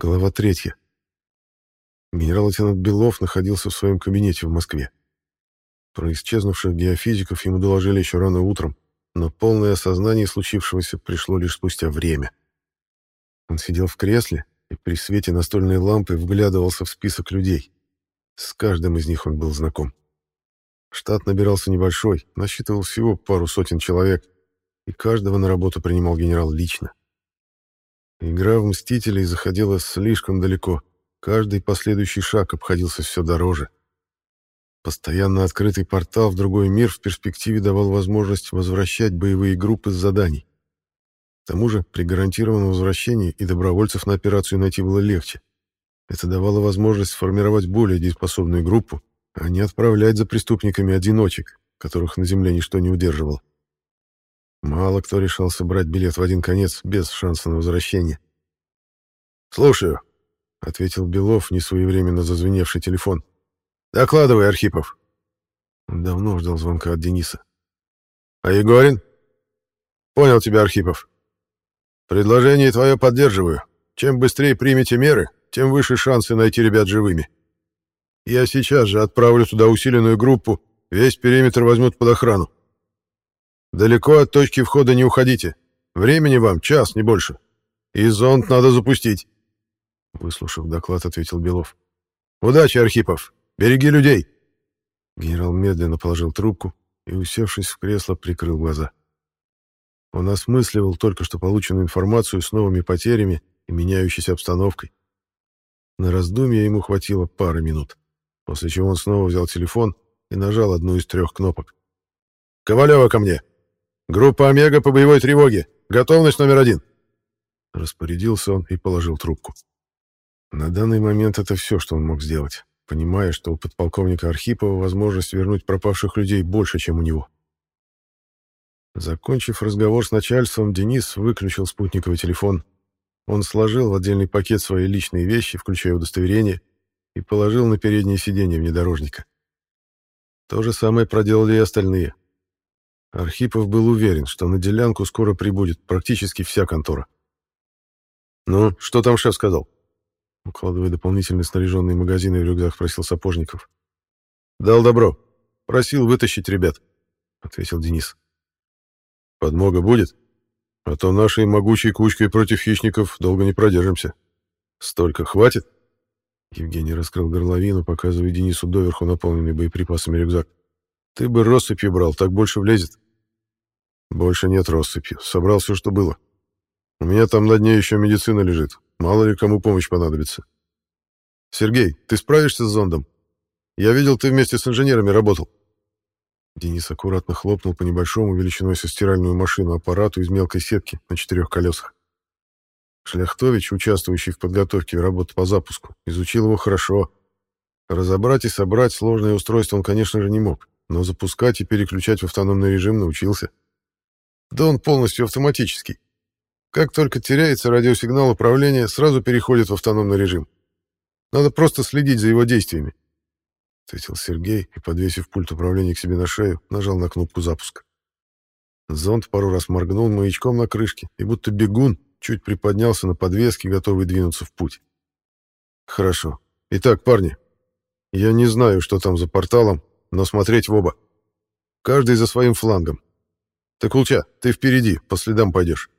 Глава третья. Генерал-лейтенант Белов находился в своем кабинете в Москве. Про исчезнувших геофизиков ему доложили еще рано утром, но полное осознание случившегося пришло лишь спустя время. Он сидел в кресле и при свете настольной лампы вглядывался в список людей. С каждым из них он был знаком. Штат набирался небольшой, насчитывал всего пару сотен человек, и каждого на работу принимал генерал лично. Игра в «Мстителей» заходила слишком далеко, каждый последующий шаг обходился все дороже. Постоянно открытый портал в другой мир в перспективе давал возможность возвращать боевые группы с заданий. К тому же при гарантированном возвращении и добровольцев на операцию найти было легче. Это давало возможность сформировать более дееспособную группу, а не отправлять за преступниками одиночек, которых на земле ничто не удерживало. Мало кто решался брать билет в один конец без шанса на возвращение. «Слушаю», — ответил Белов, несвоевременно зазвеневший телефон. «Докладывай, Архипов». Он давно ждал звонка от Дениса. «А Егорин?» «Понял тебя, Архипов. Предложение твое поддерживаю. Чем быстрее примете меры, тем выше шансы найти ребят живыми. Я сейчас же отправлю туда усиленную группу, весь периметр возьмут под охрану. Далеко от точки входа не уходите. Времени вам час, не больше. И зонд надо запустить. Выслушав доклад, ответил Белов. Удачи, Архипов. Береги людей. Генерал медленно положил трубку и, усевшись в кресло, прикрыл глаза. Он осмысливал только что полученную информацию с новыми потерями и меняющейся обстановкой. На раздумье ему хватило пары минут, после чего он снова взял телефон и нажал одну из трех кнопок. «Ковалева ко мне! Группа «Омега» по боевой тревоге! Готовность номер один!» Распорядился он и положил трубку. На данный момент это все, что он мог сделать, понимая, что у подполковника Архипова возможность вернуть пропавших людей больше, чем у него. Закончив разговор с начальством, Денис выключил спутниковый телефон. Он сложил в отдельный пакет свои личные вещи, включая удостоверение, и положил на переднее сиденье внедорожника. То же самое проделали и остальные. Архипов был уверен, что на делянку скоро прибудет практически вся контора. «Ну, что там шеф сказал?» Укладывая дополнительные снаряженные магазины в рюкзак, спросил Сапожников. «Дал добро. Просил вытащить ребят», — ответил Денис. «Подмога будет? А то нашей могучей кучкой против хищников долго не продержимся. Столько хватит?» Евгений раскрыл горловину, показывая Денису доверху наполненный боеприпасами рюкзак. «Ты бы россыпью брал, так больше влезет». «Больше нет россыпью. Собрал все, что было. У меня там на дне еще медицина лежит. Мало ли кому помощь понадобится. Сергей, ты справишься с зондом? Я видел, ты вместе с инженерами работал. Денис аккуратно хлопнул по небольшому величиной со стиральную машину аппарату из мелкой сетки на четырех колесах. Шляхтович, участвующий в подготовке работы по запуску, изучил его хорошо. Разобрать и собрать сложное устройство он, конечно же, не мог, но запускать и переключать в автономный режим научился. Да он полностью автоматический. Как только теряется радиосигнал управления, сразу переходит в автономный режим. Надо просто следить за его действиями. Ответил Сергей и, подвесив пульт управления к себе на шею, нажал на кнопку запуска. Зонд пару раз моргнул маячком на крышке и будто бегун чуть приподнялся на подвеске, готовый двинуться в путь. Хорошо. Итак, парни, я не знаю, что там за порталом, но смотреть в оба. Каждый за своим флангом. Ты, Кулча, ты впереди, по следам пойдешь.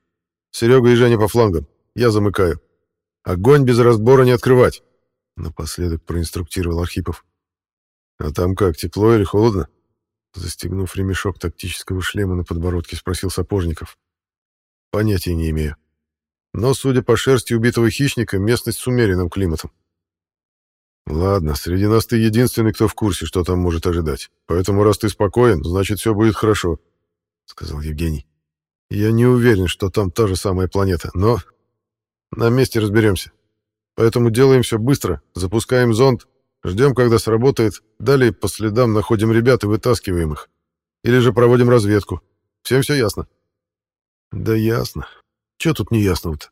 Серега и Женя по флангам. Я замыкаю. Огонь без разбора не открывать. Напоследок проинструктировал Архипов. А там как, тепло или холодно? Застегнув ремешок тактического шлема на подбородке, спросил Сапожников. Понятия не имею. Но, судя по шерсти убитого хищника, местность с умеренным климатом. Ладно, среди нас ты единственный, кто в курсе, что там может ожидать. Поэтому, раз ты спокоен, значит, все будет хорошо, — сказал Евгений. Я не уверен, что там та же самая планета, но на месте разберемся. Поэтому делаем все быстро, запускаем зонд, ждем, когда сработает, далее по следам находим ребят и вытаскиваем их. Или же проводим разведку. Всем все ясно? Да ясно. Че тут неясного-то?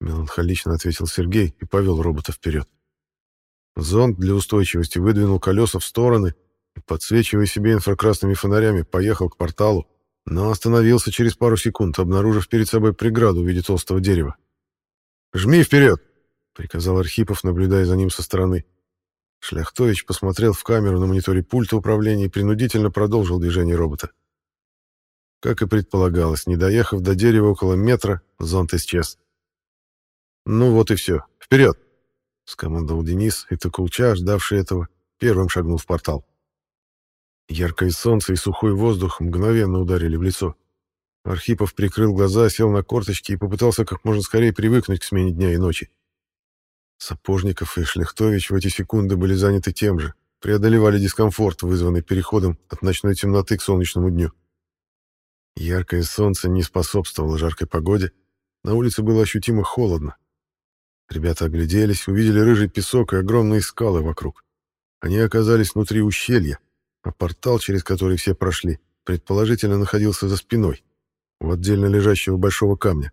Меланхолично ответил Сергей и повел робота вперед. Зонд для устойчивости выдвинул колеса в стороны и, подсвечивая себе инфракрасными фонарями, поехал к порталу, но остановился через пару секунд, обнаружив перед собой преграду в виде толстого дерева. «Жми вперед!» — приказал Архипов, наблюдая за ним со стороны. Шляхтович посмотрел в камеру на мониторе пульта управления и принудительно продолжил движение робота. Как и предполагалось, не доехав до дерева около метра, зонт исчез. «Ну вот и все. Вперед!» — скомандовал Денис, и Токулча, ждавший этого, первым шагнул в портал. Яркое солнце и сухой воздух мгновенно ударили в лицо. Архипов прикрыл глаза, сел на корточки и попытался как можно скорее привыкнуть к смене дня и ночи. Сапожников и Шлехтович в эти секунды были заняты тем же, преодолевали дискомфорт, вызванный переходом от ночной темноты к солнечному дню. Яркое солнце не способствовало жаркой погоде, на улице было ощутимо холодно. Ребята огляделись, увидели рыжий песок и огромные скалы вокруг. Они оказались внутри ущелья, а портал, через который все прошли, предположительно находился за спиной, у отдельно лежащего большого камня.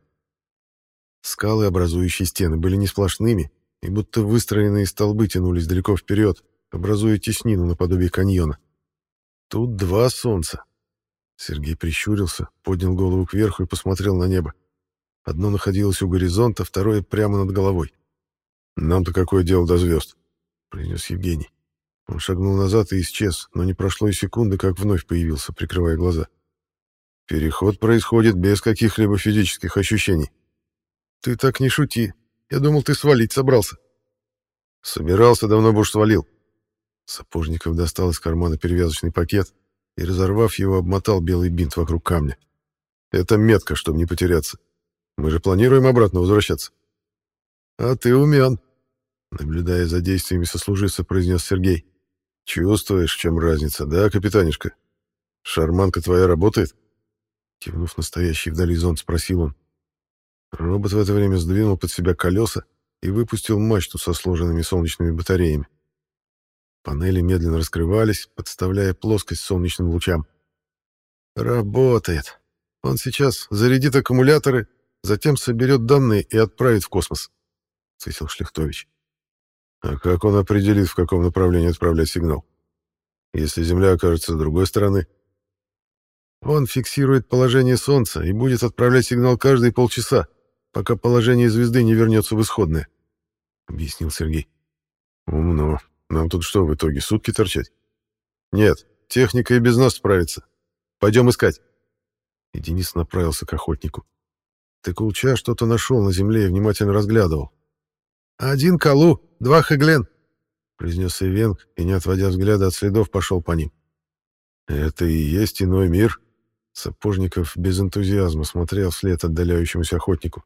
Скалы, образующие стены, были не сплошными, и будто выстроенные столбы тянулись далеко вперед, образуя теснину наподобие каньона. Тут два солнца. Сергей прищурился, поднял голову кверху и посмотрел на небо. Одно находилось у горизонта, второе прямо над головой. «Нам-то какое дело до звезд?» — произнес Евгений. Он шагнул назад и исчез, но не прошло и секунды, как вновь появился, прикрывая глаза. Переход происходит без каких-либо физических ощущений. Ты так не шути. Я думал, ты свалить собрался. Собирался, давно бы уж свалил. Сапожников достал из кармана перевязочный пакет и, разорвав его, обмотал белый бинт вокруг камня. Это метка, чтобы не потеряться. Мы же планируем обратно возвращаться. А ты умен, наблюдая за действиями сослуживца, произнес Сергей. Чувствуешь, в чем разница, да, капитанишка? Шарманка твоя работает? Кивнув настоящий вдали зонт, спросил он. Робот в это время сдвинул под себя колеса и выпустил мачту со сложенными солнечными батареями. Панели медленно раскрывались, подставляя плоскость солнечным лучам. «Работает. Он сейчас зарядит аккумуляторы, затем соберет данные и отправит в космос», — ответил Шлихтович. А как он определит, в каком направлении отправлять сигнал? Если Земля окажется с другой стороны? Он фиксирует положение Солнца и будет отправлять сигнал каждые полчаса, пока положение звезды не вернется в исходное, — объяснил Сергей. Умно. Нам тут что, в итоге, сутки торчать? Нет, техника и без нас справится. Пойдем искать. И Денис направился к охотнику. Тыкулча что-то нашел на земле и внимательно разглядывал. «Один Калу, два Хэглен», — произнес Ивенг и, не отводя взгляда от следов, пошел по ним. «Это и есть иной мир?» Сапожников без энтузиазма смотрел вслед отдаляющемуся охотнику.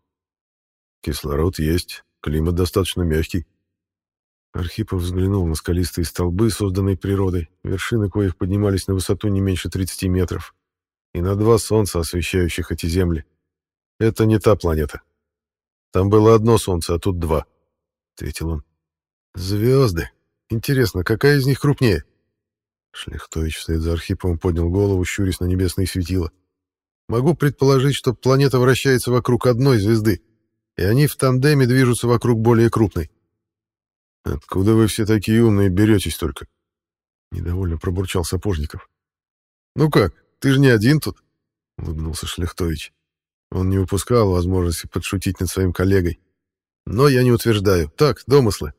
«Кислород есть, климат достаточно мягкий». Архипов взглянул на скалистые столбы, созданные природой, вершины коих поднимались на высоту не меньше 30 метров, и на два солнца, освещающих эти земли. Это не та планета. Там было одно солнце, а тут два ответил он. Звезды. Интересно, какая из них крупнее? Шлихтович вслед за Архиповым поднял голову, щурясь на небесные светила. Могу предположить, что планета вращается вокруг одной звезды, и они в тандеме движутся вокруг более крупной. Откуда вы все такие умные беретесь только? Недовольно пробурчал Сапожников. Ну как, ты же не один тут, улыбнулся Шлихтович. Он не упускал возможности подшутить над своим коллегой. Но я не утверждаю. Так, домыслы.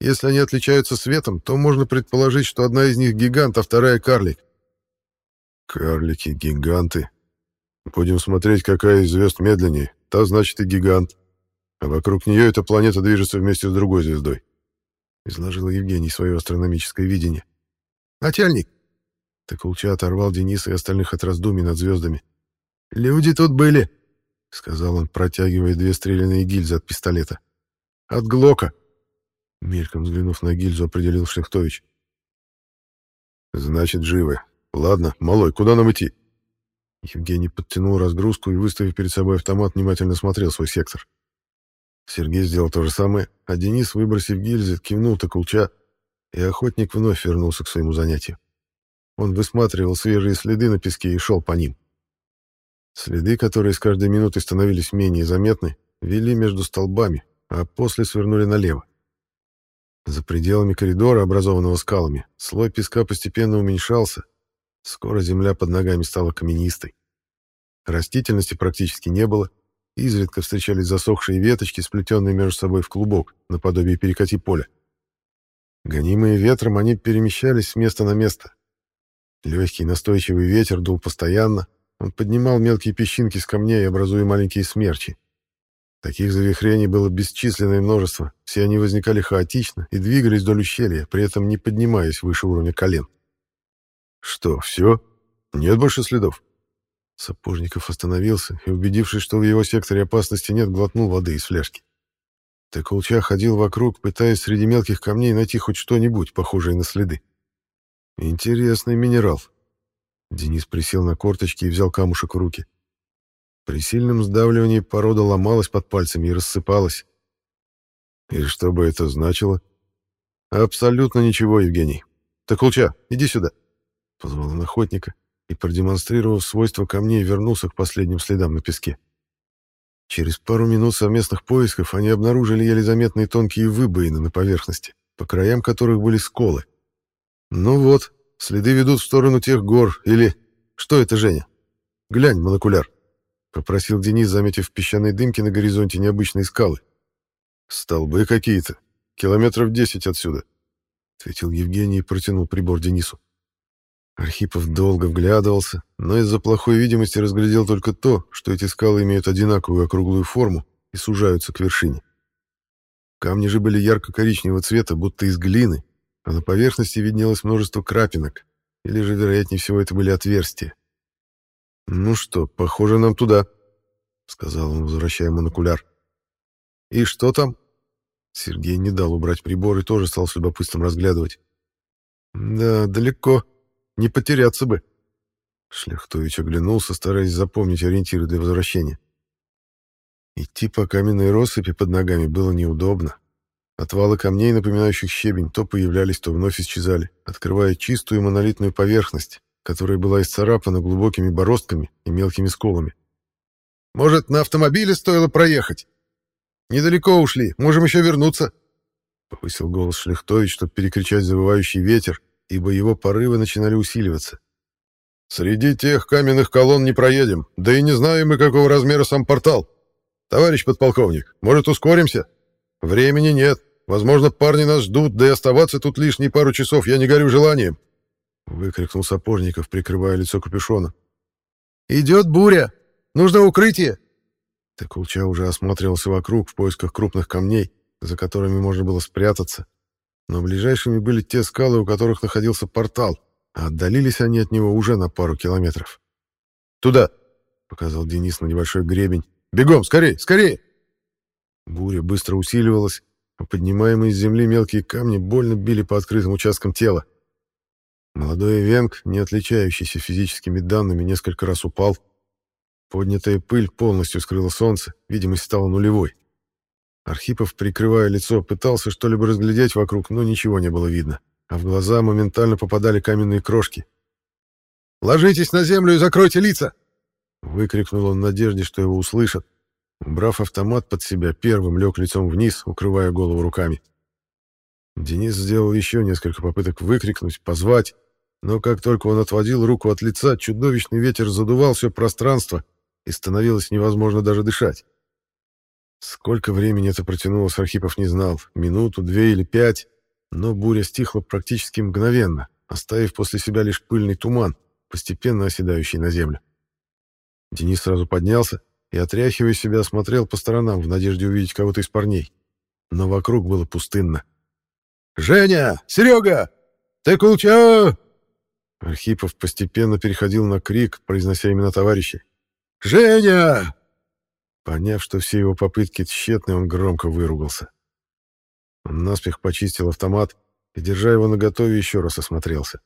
Если они отличаются светом, то можно предположить, что одна из них гигант, а вторая карлик. Карлики, гиганты. Будем смотреть, какая из звезд медленнее. Та значит и гигант. А вокруг нее эта планета движется вместе с другой звездой. Изложил Евгений свое астрономическое видение. Начальник. Токолча оторвал Дениса и остальных от раздумий над звездами. Люди тут были. — сказал он, протягивая две стрелянные гильзы от пистолета. «От Глока!» Мельком взглянув на гильзу, определил Шляхтович. «Значит, живы. Ладно, малой, куда нам идти?» Евгений подтянул разгрузку и, выставив перед собой автомат, внимательно смотрел свой сектор. Сергей сделал то же самое, а Денис, выбросив гильзы, кивнул Токулча, и охотник вновь вернулся к своему занятию. Он высматривал свежие следы на песке и шел по ним. Следы, которые с каждой минутой становились менее заметны, вели между столбами, а после свернули налево. За пределами коридора, образованного скалами, слой песка постепенно уменьшался. Скоро земля под ногами стала каменистой. Растительности практически не было. изредка встречались засохшие веточки, сплетенные между собой в клубок, наподобие перекати поля. Гонимые ветром, они перемещались с места на место. Легкий настойчивый ветер дул постоянно, он поднимал мелкие песчинки с камней, образуя маленькие смерчи. Таких завихрений было бесчисленное множество, все они возникали хаотично и двигались вдоль ущелья, при этом не поднимаясь выше уровня колен. «Что, все? Нет больше следов?» Сапожников остановился и, убедившись, что в его секторе опасности нет, глотнул воды из фляжки. Текулча ходил вокруг, пытаясь среди мелких камней найти хоть что-нибудь, похожее на следы. «Интересный минерал». Денис присел на корточки и взял камушек в руки. При сильном сдавливании порода ломалась под пальцами и рассыпалась. «И что бы это значило?» «Абсолютно ничего, Евгений. Текулча, иди сюда», — позвал он охотника и, продемонстрировав свойства камней, вернулся к последним следам на песке. Через пару минут совместных поисков они обнаружили еле заметные тонкие выбоины на поверхности, по краям которых были сколы. «Ну вот, следы ведут в сторону тех гор, или... Что это, Женя? Глянь, монокуляр», — попросил Денис, заметив в песчаной дымке на горизонте необычные скалы. «Столбы какие-то, километров десять отсюда», — ответил Евгений и протянул прибор Денису. Архипов долго вглядывался, но из-за плохой видимости разглядел только то, что эти скалы имеют одинаковую округлую форму и сужаются к вершине. Камни же были ярко-коричневого цвета, будто из глины, а на поверхности виднелось множество крапинок, или же, вероятнее всего, это были отверстия. «Ну что, похоже нам туда», — сказал он, возвращая монокуляр. «И что там?» Сергей не дал убрать прибор и тоже стал с любопытством разглядывать. «Да, далеко», не потеряться бы. Шляхтович оглянулся, стараясь запомнить ориентиры для возвращения. Идти по каменной россыпи под ногами было неудобно. Отвалы камней, напоминающих щебень, то появлялись, то вновь исчезали, открывая чистую монолитную поверхность, которая была исцарапана глубокими бороздками и мелкими сколами. «Может, на автомобиле стоило проехать? Недалеко ушли, можем еще вернуться», — повысил голос Шляхтович, чтобы перекричать завывающий ветер, ибо его порывы начинали усиливаться. «Среди тех каменных колонн не проедем, да и не знаем мы, какого размера сам портал. Товарищ подполковник, может, ускоримся? Времени нет. Возможно, парни нас ждут, да и оставаться тут лишние пару часов я не горю желанием», — выкрикнул Сапожников, прикрывая лицо капюшоном. «Идет буря! Нужно укрытие!» Текулча уже осматривался вокруг в поисках крупных камней, за которыми можно было спрятаться, но ближайшими были те скалы, у которых находился портал, а отдалились они от него уже на пару километров. «Туда!» — показал Денис на небольшой гребень. «Бегом! Скорей! Скорее!» Буря быстро усиливалась, а поднимаемые с земли мелкие камни больно били по открытым участкам тела. Молодой Венг, не отличающийся физическими данными, несколько раз упал. Поднятая пыль полностью скрыла солнце, видимость стала нулевой. Архипов, прикрывая лицо, пытался что-либо разглядеть вокруг, но ничего не было видно, а в глаза моментально попадали каменные крошки. «Ложитесь на землю и закройте лица!» Выкрикнул он в надежде, что его услышат. Убрав автомат под себя, первым лег лицом вниз, укрывая голову руками. Денис сделал еще несколько попыток выкрикнуть, позвать, но как только он отводил руку от лица, чудовищный ветер задувал все пространство, и становилось невозможно даже дышать. Сколько времени это протянулось, Архипов не знал, минуту, две или пять, но буря стихла практически мгновенно, оставив после себя лишь пыльный туман, постепенно оседающий на землю. Денис сразу поднялся и, отряхивая себя, смотрел по сторонам в надежде увидеть кого-то из парней. Но вокруг было пустынно. «Женя! Серега! Ты кулча!» Архипов постепенно переходил на крик, произнося имена товарищей. «Женя! Поняв, что все его попытки тщетны, он громко выругался. Он наспех почистил автомат и, держа его наготове, еще раз осмотрелся.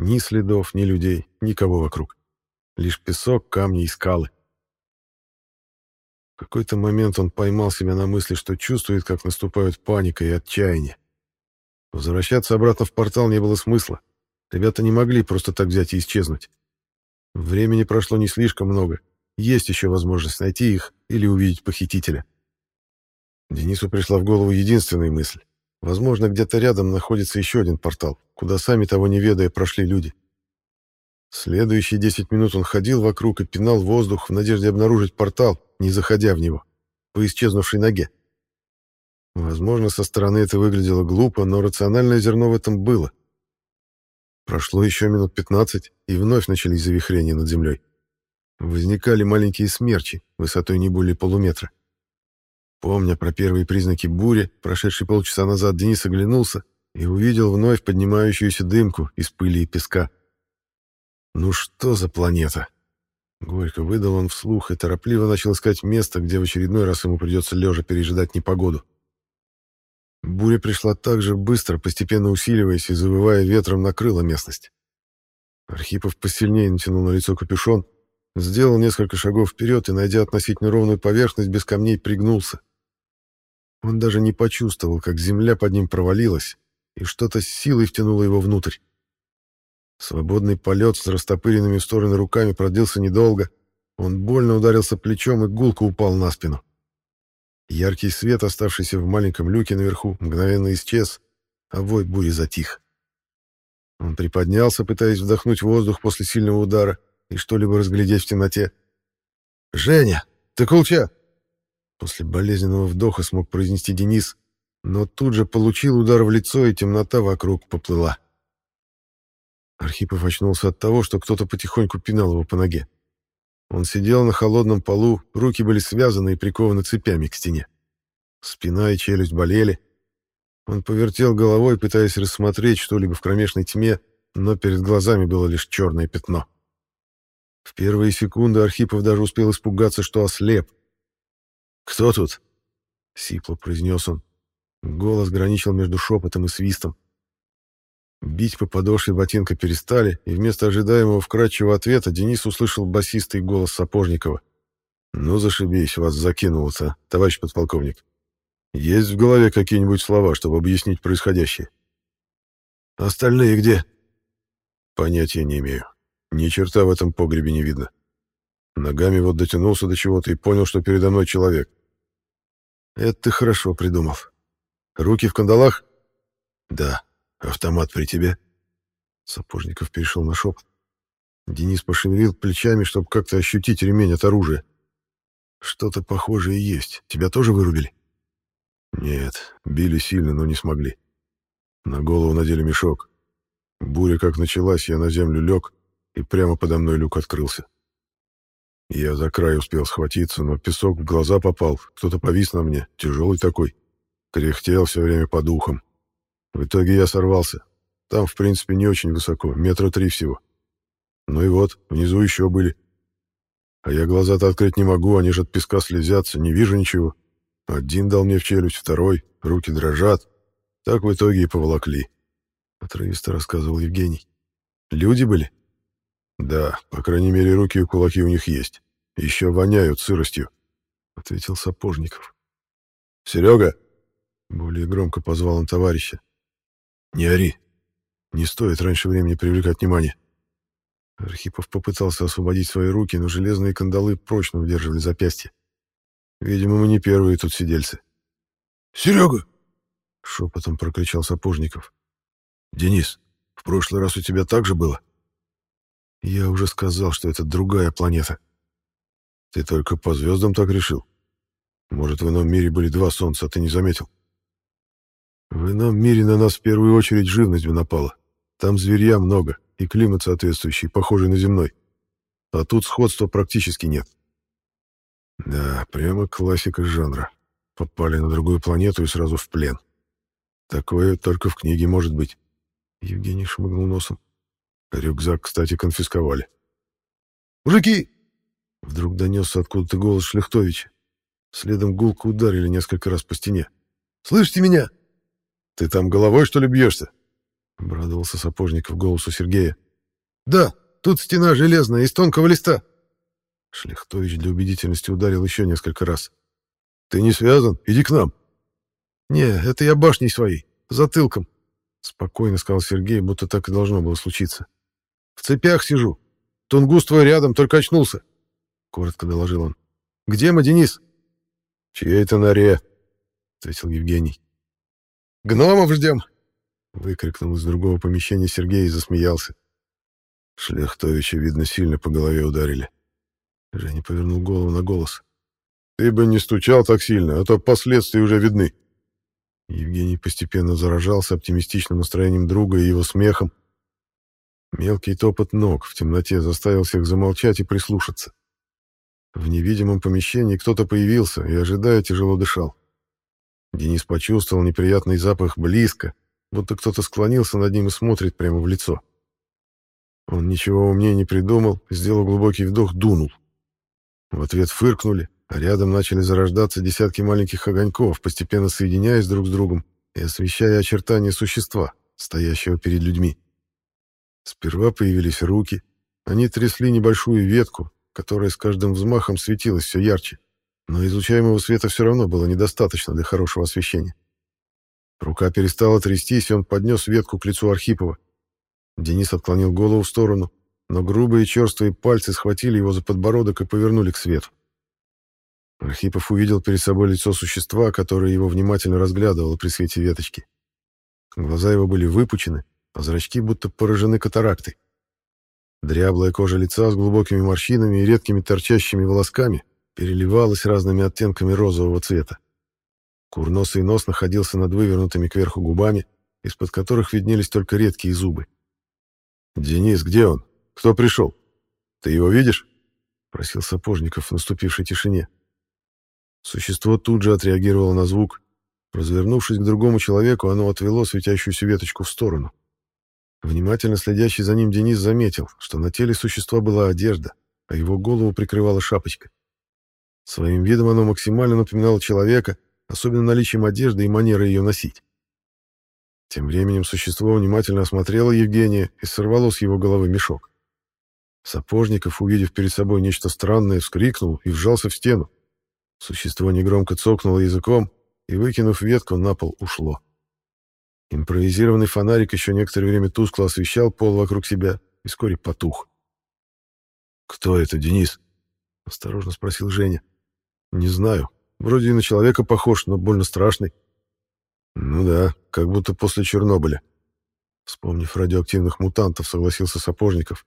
Ни следов, ни людей, никого вокруг. Лишь песок, камни и скалы. Какой-то момент он поймал себя на мысли, что чувствует, как наступают паника и отчаяние. Возвращаться обратно в портал не было смысла. Ребята не могли просто так взять и исчезнуть. Времени прошло не слишком много, есть еще возможность найти их или увидеть похитителя. Денису пришла в голову единственная мысль. Возможно, где-то рядом находится еще один портал, куда сами того не ведая прошли люди. Следующие 10 минут он ходил вокруг и пинал воздух в надежде обнаружить портал, не заходя в него, по исчезнувшей ноге. Возможно, со стороны это выглядело глупо, но рациональное зерно в этом было. Прошло еще минут 15, и вновь начались завихрения над землей. Возникали маленькие смерчи, высотой не более полуметра. Помня про первые признаки бури, прошедший полчаса назад Денис оглянулся и увидел вновь поднимающуюся дымку из пыли и песка. «Ну что за планета?» Горько выдал он вслух и торопливо начал искать место, где в очередной раз ему придется лежа пережидать непогоду. Буря пришла так же быстро, постепенно усиливаясь и завывая ветром, накрыла местность. Архипов посильнее натянул на лицо капюшон, сделал несколько шагов вперед и, найдя относительно ровную поверхность, без камней пригнулся. Он даже не почувствовал, как земля под ним провалилась, и что-то с силой втянуло его внутрь. Свободный полет с растопыренными в стороны руками продлился недолго. Он больно ударился плечом и гулко упал на спину. Яркий свет, оставшийся в маленьком люке наверху, мгновенно исчез, а вой бури затих. Он приподнялся, пытаясь вдохнуть воздух после сильного удара и что-либо разглядеть в темноте. «Женя, ты кулча!» После болезненного вдоха смог произнести Денис, но тут же получил удар в лицо, и темнота вокруг поплыла. Архипов очнулся от того, что кто-то потихоньку пинал его по ноге. Он сидел на холодном полу, руки были связаны и прикованы цепями к стене. Спина и челюсть болели. Он повертел головой, пытаясь рассмотреть что-либо в кромешной тьме, но перед глазами было лишь черное пятно. В первые секунды Архипов даже успел испугаться, что ослеп. «Кто тут?» — сипло произнес он. Голос граничил между шепотом и свистом. Бить по подошве ботинка перестали, и вместо ожидаемого вкрадчивого ответа Денис услышал басистый голос Сапожникова. «Ну, зашибись, вас закинуло-то, товарищ подполковник. Есть в голове какие-нибудь слова, чтобы объяснить происходящее?» «Остальные где?» «Понятия не имею. Ни черта в этом погребе не видно. Ногами вот дотянулся до чего-то и понял, что передо мной человек. Это ты хорошо придумал. Руки в кандалах? Да. Автомат при тебе. Сапожников перешел на шепот. Денис пошевелил плечами, чтобы как-то ощутить ремень от оружия. Что-то похожее есть. Тебя тоже вырубили? Нет, били сильно, но не смогли. На голову надели мешок. Буря как началась, я на землю лег, и прямо подо мной люк открылся. Я за край успел схватиться, но песок в глаза попал, кто-то повис на мне, тяжелый такой. Кряхтел все время по духам. В итоге я сорвался. Там, в принципе, не очень высоко, метра три всего. Ну и вот, внизу еще были. А я глаза-то открыть не могу, они же от песка слезятся, не вижу ничего. Один дал мне в челюсть, второй, руки дрожат. Так в итоге и поволокли. Отрывисто рассказывал Евгений. Люди были? Да, по крайней мере, руки и кулаки у них есть. Еще воняют сыростью, — ответил Сапожников. «Серега!» — более громко позвал он товарища. «Не ори. Не стоит раньше времени привлекать внимание». Архипов попытался освободить свои руки, но железные кандалы прочно удерживали запястье. Видимо, мы не первые тут сидельцы. «Серега!» — шепотом прокричал Сапожников. «Денис, в прошлый раз у тебя так же было?» «Я уже сказал, что это другая планета». «Ты только по звездам так решил? Может, в ином мире были два солнца, а ты не заметил?» В ином мире на нас в первую очередь живность бы напала. Там зверья много, и климат соответствующий, похожий на земной. А тут сходства практически нет. Да, прямо классика жанра. Попали на другую планету и сразу в плен. Такое только в книге может быть. Евгений шмыгнул носом. Рюкзак, кстати, конфисковали. «Мужики!» Вдруг донесся откуда-то голос Шлехтовича. Следом гулко ударили несколько раз по стене. «Слышите меня?» «Ты там головой, что ли, бьешься?» — обрадовался Сапожников голосу Сергея. «Да, тут стена железная, из тонкого листа». Шлихтович для убедительности ударил еще несколько раз. «Ты не связан? Иди к нам». «Не, это я башней своей, затылком», — спокойно сказал Сергей, будто так и должно было случиться. «В цепях сижу. Тунгус твой рядом, только очнулся», — коротко доложил он. «Где мы, Денис?» «Чьей это норе?» — ответил Евгений. «Гномов ждем!» — выкрикнул из другого помещения Сергей и засмеялся. Шлехтовича, видно, сильно по голове ударили. Женя повернул голову на голос. «Ты бы не стучал так сильно, а то последствия уже видны». Евгений постепенно заражался оптимистичным настроением друга и его смехом. Мелкий топот ног в темноте заставил всех замолчать и прислушаться. В невидимом помещении кто-то появился и, ожидая, тяжело дышал. Денис почувствовал неприятный запах близко, будто кто-то склонился над ним и смотрит прямо в лицо. Он ничего умнее не придумал, сделал глубокий вдох, дунул. В ответ фыркнули, а рядом начали зарождаться десятки маленьких огоньков, постепенно соединяясь друг с другом и освещая очертания существа, стоящего перед людьми. Сперва появились руки, они трясли небольшую ветку, которая с каждым взмахом светилась все ярче, но излучаемого света все равно было недостаточно для хорошего освещения. Рука перестала трястись, и он поднес ветку к лицу Архипова. Денис отклонил голову в сторону, но грубые черствые пальцы схватили его за подбородок и повернули к свету. Архипов увидел перед собой лицо существа, которое его внимательно разглядывало при свете веточки. Глаза его были выпучены, а зрачки будто поражены катарактой. Дряблая кожа лица с глубокими морщинами и редкими торчащими волосками переливалась разными оттенками розового цвета. Курносый нос находился над вывернутыми кверху губами, из-под которых виднелись только редкие зубы. «Денис, где он? Кто пришел? Ты его видишь?» — просил Сапожников в наступившей тишине. Существо тут же отреагировало на звук. Развернувшись к другому человеку, оно отвело светящуюся веточку в сторону. Внимательно следящий за ним Денис заметил, что на теле существа была одежда, а его голову прикрывала шапочка. Своим видом оно максимально напоминало человека, особенно наличием одежды и манеры ее носить. Тем временем существо внимательно осмотрело Евгения и сорвало с его головы мешок. Сапожников, увидев перед собой нечто странное, вскрикнул и вжался в стену. Существо негромко цокнуло языком и, выкинув ветку, на пол ушло. Импровизированный фонарик еще некоторое время тускло освещал пол вокруг себя и вскоре потух. «Кто это, Денис?» — осторожно спросил Женя. «Не знаю. Вроде и на человека похож, но больно страшный». «Ну да, как будто после Чернобыля». Вспомнив радиоактивных мутантов, согласился Сапожников.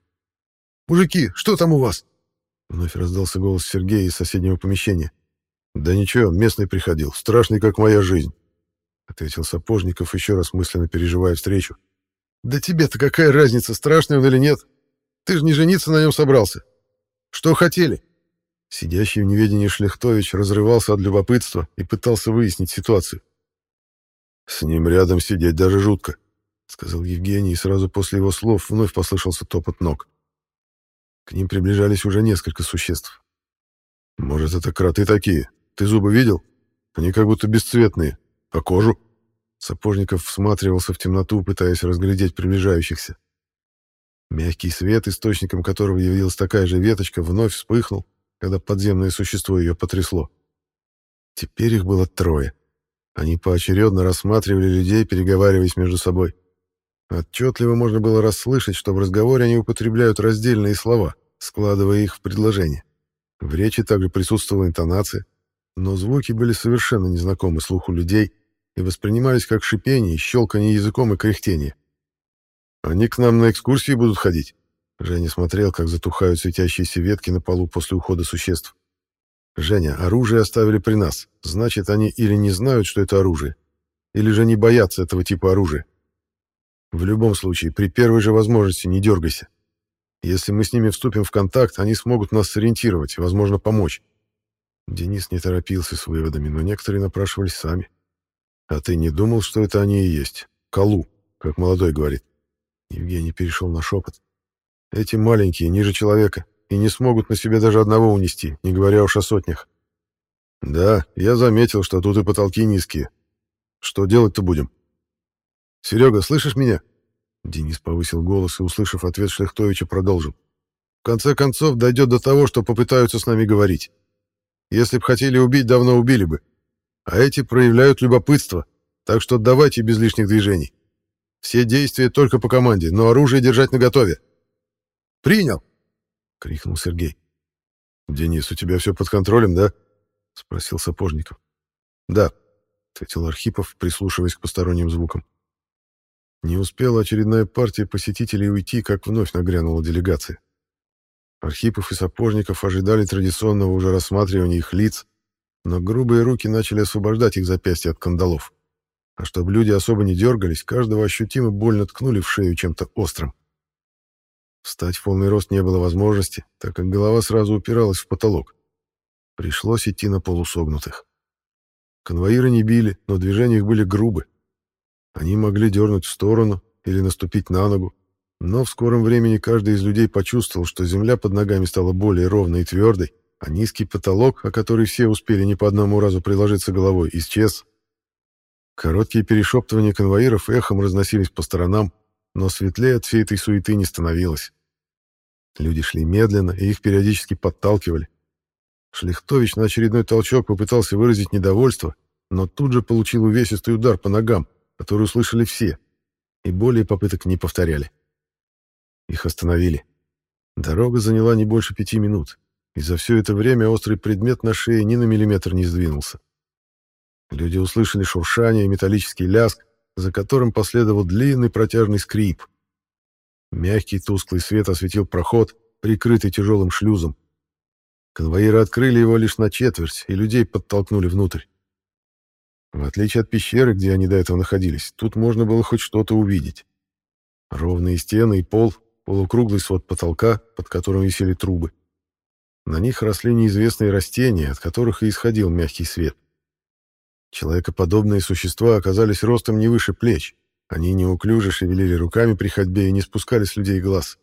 «Мужики, что там у вас?» Вновь раздался голос Сергея из соседнего помещения. «Да ничего, местный приходил, страшный, как моя жизнь», — ответил Сапожников, еще раз мысленно переживая встречу. «Да тебе-то какая разница, страшный он или нет? Ты же не жениться на нем собрался. Что хотели?» Сидящий в неведении Шлехтович разрывался от любопытства и пытался выяснить ситуацию. «С ним рядом сидеть даже жутко», — сказал Евгений, и сразу после его слов вновь послышался топот ног. К ним приближались уже несколько существ. «Может, это кроты такие?» Ты зубы видел? Они как будто бесцветные. А кожу?» Сапожников всматривался в темноту, пытаясь разглядеть приближающихся. Мягкий свет, источником которого явилась такая же веточка, вновь вспыхнул, когда подземное существо ее потрясло. Теперь их было трое. Они поочередно рассматривали людей, переговариваясь между собой. Отчетливо можно было расслышать, что в разговоре они употребляют раздельные слова, складывая их в предложение. В речи также присутствовала интонация, но звуки были совершенно незнакомы слуху людей и воспринимались как шипение, щелканье языком и кряхтение. «Они к нам на экскурсии будут ходить?» Женя смотрел, как затухают светящиеся ветки на полу после ухода существ. «Женя, оружие оставили при нас. Значит, они или не знают, что это оружие, или же не боятся этого типа оружия. В любом случае, при первой же возможности не дергайся. Если мы с ними вступим в контакт, они смогут нас сориентировать возможно, помочь. Денис не торопился с выводами, но некоторые напрашивались сами. «А ты не думал, что это они и есть? Калу, как молодой говорит». Евгений перешел на шепот. «Эти маленькие, ниже человека, и не смогут на себе даже одного унести, не говоря уж о сотнях. Да, я заметил, что тут и потолки низкие. Что делать-то будем?» «Серега, слышишь меня?» Денис повысил голос и, услышав ответ Шлехтовича, продолжил. «В конце концов, дойдет до того, что попытаются с нами говорить. Если б хотели убить, давно убили бы. А эти проявляют любопытство, так что давайте без лишних движений. Все действия только по команде, но оружие держать наготове. «Принял!» — крикнул Сергей. «Денис, у тебя все под контролем, да?» — спросил Сапожников. «Да», — ответил Архипов, прислушиваясь к посторонним звукам. Не успела очередная партия посетителей уйти, как вновь нагрянула делегация. Архипов и Сапожников ожидали традиционного уже рассматривания их лиц, но грубые руки начали освобождать их запястья от кандалов. А чтобы люди особо не дергались, каждого ощутимо больно ткнули в шею чем-то острым. Встать в полный рост не было возможности, так как голова сразу упиралась в потолок. Пришлось идти на полусогнутых. Конвоиры не били, но движения их были грубы. Они могли дернуть в сторону или наступить на ногу, но в скором времени каждый из людей почувствовал, что земля под ногами стала более ровной и твердой, а низкий потолок, о который все успели не по одному разу приложиться головой, исчез. Короткие перешептывания конвоиров эхом разносились по сторонам, но светлее от всей этой суеты не становилось. Люди шли медленно, и их периодически подталкивали. Шлихтович на очередной толчок попытался выразить недовольство, но тут же получил увесистый удар по ногам, который услышали все, и более попыток не повторяли. Их остановили. Дорога заняла не больше пяти минут, и за все это время острый предмет на шее ни на миллиметр не сдвинулся. Люди услышали шуршание и металлический ляск, за которым последовал длинный протяжный скрип. Мягкий тусклый свет осветил проход, прикрытый тяжелым шлюзом. Конвоиры открыли его лишь на четверть, и людей подтолкнули внутрь. В отличие от пещеры, где они до этого находились, тут можно было хоть что-то увидеть. Ровные стены и пол, полукруглый свод потолка, под которым висели трубы. На них росли неизвестные растения, от которых и исходил мягкий свет. Человекоподобные существа оказались ростом не выше плеч. Они неуклюже шевелили руками при ходьбе и не спускали с людей глаз.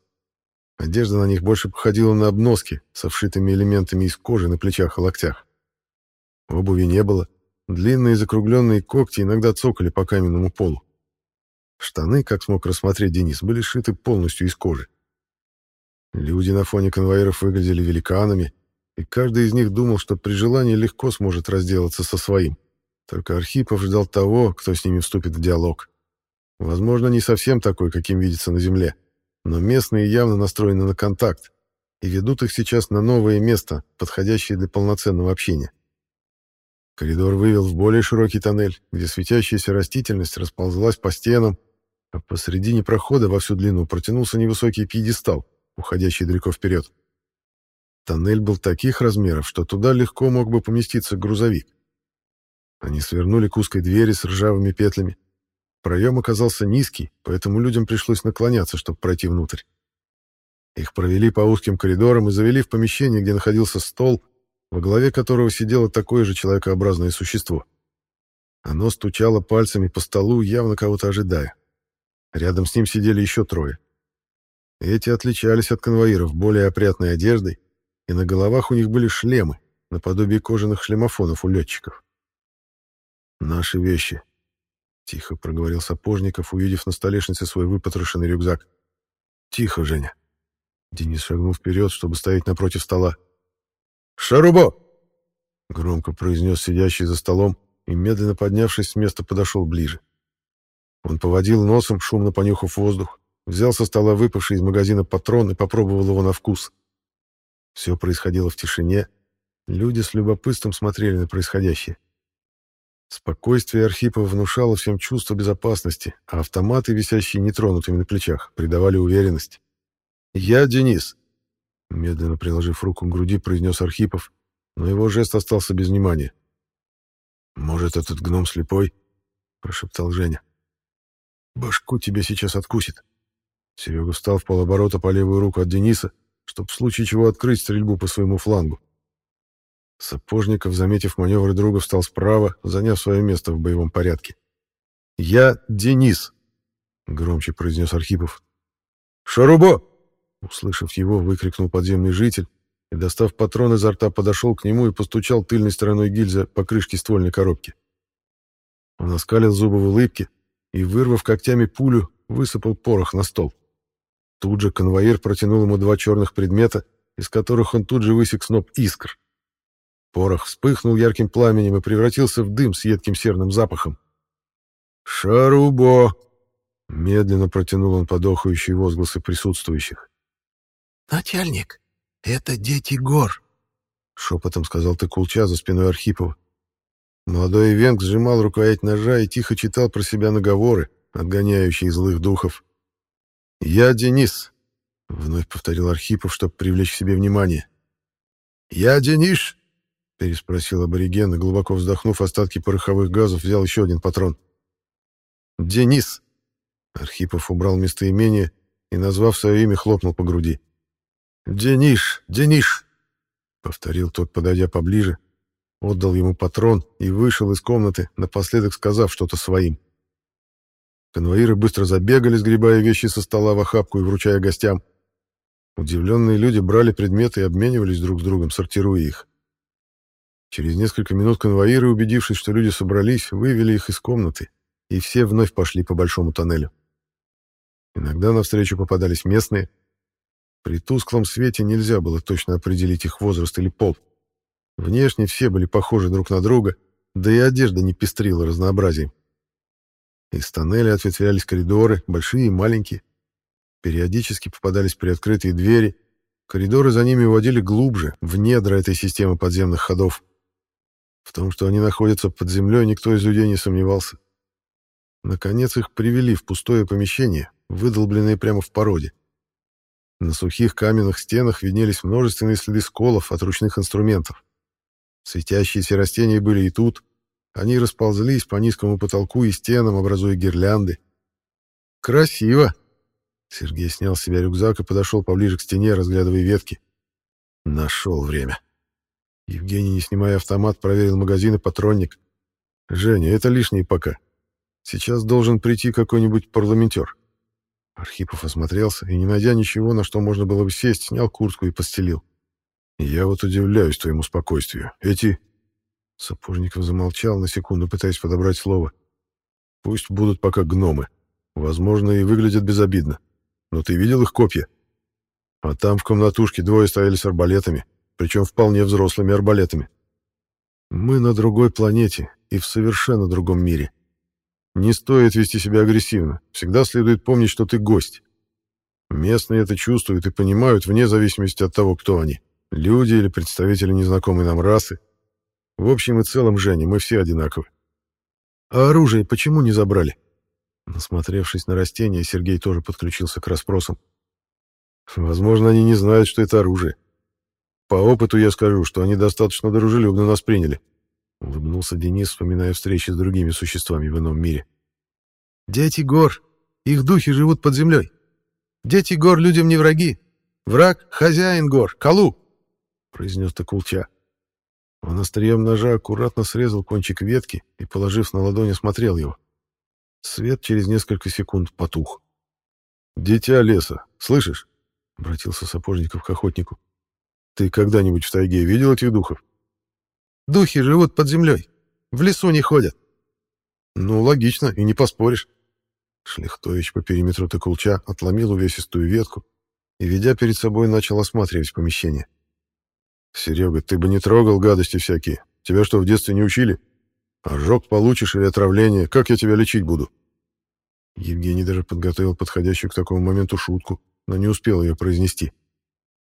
Одежда на них больше походила на обноски со вшитыми элементами из кожи на плечах и локтях. Обуви не было. Длинные закругленные когти иногда цокали по каменному полу. Штаны, как смог рассмотреть Денис, были сшиты полностью из кожи. Люди на фоне конвоиров выглядели великанами, и каждый из них думал, что при желании легко сможет разделаться со своим. Только Архипов ждал того, кто с ними вступит в диалог. Возможно, не совсем такой, каким видится на Земле, но местные явно настроены на контакт и ведут их сейчас на новое место, подходящее для полноценного общения. Коридор вывел в более широкий тоннель, где светящаяся растительность расползлась по стенам, а посредине прохода во всю длину протянулся невысокий пьедестал, уходящий далеко вперед. Тоннель был таких размеров, что туда легко мог бы поместиться грузовик. Они свернули к узкой двери с ржавыми петлями. Проем оказался низкий, поэтому людям пришлось наклоняться, чтобы пройти внутрь. Их провели по узким коридорам и завели в помещение, где находился стол, во главе которого сидело такое же человекообразное существо. Оно стучало пальцами по столу, явно кого-то ожидая. Рядом с ним сидели еще трое. Эти отличались от конвоиров более опрятной одеждой, и на головах у них были шлемы, наподобие кожаных шлемофонов у летчиков. «Наши вещи», — тихо проговорил Сапожников, увидев на столешнице свой выпотрошенный рюкзак. «Тихо, Женя». Денис шагнул вперед, чтобы стоять напротив стола. «Шарубо!» — громко произнес сидящий за столом и, медленно поднявшись с места, подошел ближе. Он поводил носом, шумно понюхав воздух, взял со стола выпавший из магазина патрон и попробовал его на вкус. Все происходило в тишине. Люди с любопытством смотрели на происходящее. Спокойствие Архипова внушало всем чувство безопасности, а автоматы, висящие нетронутыми на плечах, придавали уверенность. «Я Денис», — медленно приложив руку к груди, произнес Архипов, но его жест остался без внимания. «Может, этот гном слепой?» — прошептал Женя. «Башку тебе сейчас откусит». Серега встал в полоборота по левую руку от Дениса, чтобы в случае чего открыть стрельбу по своему флангу. Сапожников, заметив маневры друга, встал справа, заняв свое место в боевом порядке. «Я Денис», — громче произнес Архипов. «Шарубо!» Услышав его, выкрикнул подземный житель и, достав патрон изо рта, подошел к нему и постучал тыльной стороной гильза по крышке ствольной коробки. Он оскалил зубы в улыбке и, вырвав когтями пулю, высыпал порох на стол. Тут же конвоир протянул ему два черных предмета, из которых он тут же высек сноп искр. Порох вспыхнул ярким пламенем и превратился в дым с едким серным запахом. «Шарубо!» — медленно протянул он подохающие возгласы присутствующих. «Начальник, это дети гор», — шепотом сказал Тыкулча за спиной Архипова. Молодой Венг сжимал рукоять ножа и тихо читал про себя наговоры, отгоняющий злых духов. «Я Денис», — вновь повторил Архипов, чтобы привлечь к себе внимание. «Я Денис», — переспросил абориген и, глубоко вздохнув остатки пороховых газов, взял еще один патрон. «Денис», — Архипов убрал местоимение и, назвав свое имя, хлопнул по груди. «Денис, Денис», — повторил тот, подойдя поближе, отдал ему патрон и вышел из комнаты, напоследок сказав что-то своим. Конвоиры быстро забегали, сгребая вещи со стола в охапку и вручая гостям. Удивленные люди брали предметы и обменивались друг с другом, сортируя их. Через несколько минут конвоиры, убедившись, что люди собрались, вывели их из комнаты, и все вновь пошли по большому тоннелю. Иногда навстречу попадались местные. При тусклом свете нельзя было точно определить их возраст или пол. Внешне все были похожи друг на друга, да и одежда не пестрила разнообразием. Из тоннеля ответвлялись коридоры, большие и маленькие. Периодически попадались приоткрытые двери. Коридоры за ними уводили глубже, в недра этой системы подземных ходов. В том, что они находятся под землей, никто из людей не сомневался. Наконец их привели в пустое помещение, выдолбленное прямо в породе. На сухих каменных стенах виднелись множественные следы сколов от ручных инструментов. Светящиеся растения были и тут, они расползлись по низкому потолку и стенам, образуя гирлянды. «Красиво!» Сергей снял с себя рюкзак и подошел поближе к стене, разглядывая ветки. Нашел время. Евгений, не снимая автомат, проверил магазин и патронник. «Женя, это лишнее пока. Сейчас должен прийти какой-нибудь парламентер». Архипов осмотрелся и, не найдя ничего, на что можно было бы сесть, снял куртку и постелил. «Я вот удивляюсь твоему спокойствию. Эти Сапожников замолчал на секунду, пытаясь подобрать слово. «Пусть будут пока гномы. Возможно, и выглядят безобидно. Но ты видел их копья? А там в комнатушке двое стояли с арбалетами, причем вполне взрослыми арбалетами. Мы на другой планете и в совершенно другом мире. Не стоит вести себя агрессивно. Всегда следует помнить, что ты гость. Местные это чувствуют и понимают вне зависимости от того, кто они. Люди или представители незнакомой нам расы. В общем и целом, Женя, мы все одинаковы. А оружие почему не забрали? Насмотревшись на растения, Сергей тоже подключился к расспросам. Возможно, они не знают, что это оружие. По опыту я скажу, что они достаточно дружелюбно нас приняли. Улыбнулся Денис, вспоминая встречи с другими существами в ином мире. Дети гор. Их духи живут под землей. Дети гор людям не враги. Враг — хозяин гор, Калу, — произнес Токулча. Он острием ножа аккуратно срезал кончик ветки и, положив на ладонь, осмотрел его. Свет через несколько секунд потух. «Дитя леса, слышишь?» — обратился Сапожников к охотнику. «Ты когда-нибудь в тайге видел этих духов?» «Духи живут под землей. В лесу не ходят». «Ну, логично, и не поспоришь». Шлихтович по периметру Тыкулча отломил увесистую ветку и, ведя перед собой, начал осматривать помещение. «Серега, ты бы не трогал гадости всякие. Тебя что, в детстве не учили? Ожог получишь или отравление, как я тебя лечить буду?» Евгений даже подготовил подходящую к такому моменту шутку, но не успел ее произнести.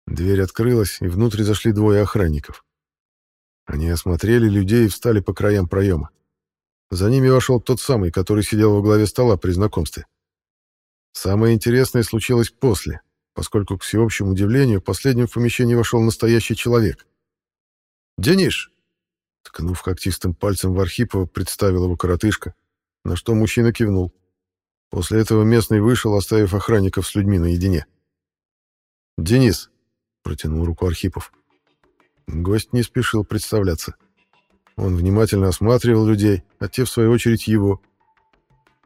Дверь открылась, и внутрь зашли двое охранников. Они осмотрели людей и встали по краям проема. За ними вошел тот самый, который сидел во главе стола при знакомстве. Самое интересное случилось после, поскольку, к всеобщему удивлению, последним в помещение вошел настоящий человек. «Дениш!» Ткнув когтистым пальцем в Архипова, представил его коротышка, на что мужчина кивнул. После этого местный вышел, оставив охранников с людьми наедине. «Денис!» — протянул руку Архипов. Гость не спешил представляться. Он внимательно осматривал людей, а те, в свою очередь, его.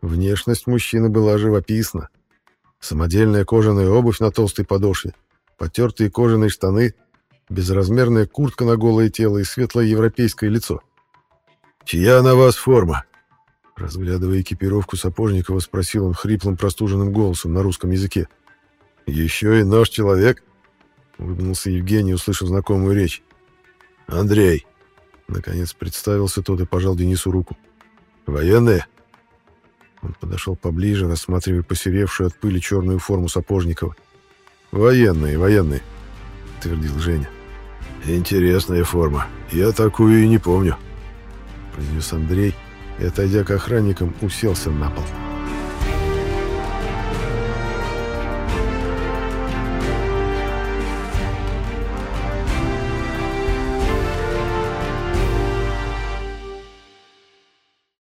Внешность мужчины была живописна. Самодельная кожаная обувь на толстой подошве, потертые кожаные штаны, безразмерная куртка на голое тело и светлое европейское лицо. «Чья на вас форма?» Разглядывая экипировку Сапожникова, спросил он хриплым простуженным голосом на русском языке. «Еще и наш человек?» — улыбнулся Евгений, услышав знакомую речь. «Андрей!» — наконец представился тот и пожал Денису руку. «Военные?» Он подошел поближе, рассматривая посеревшую от пыли черную форму Сапожникова. «Военные, военные», — твердил Женя. «Интересная форма. Я такую и не помню», — произнес Андрей и, отойдя к охранникам, уселся на пол.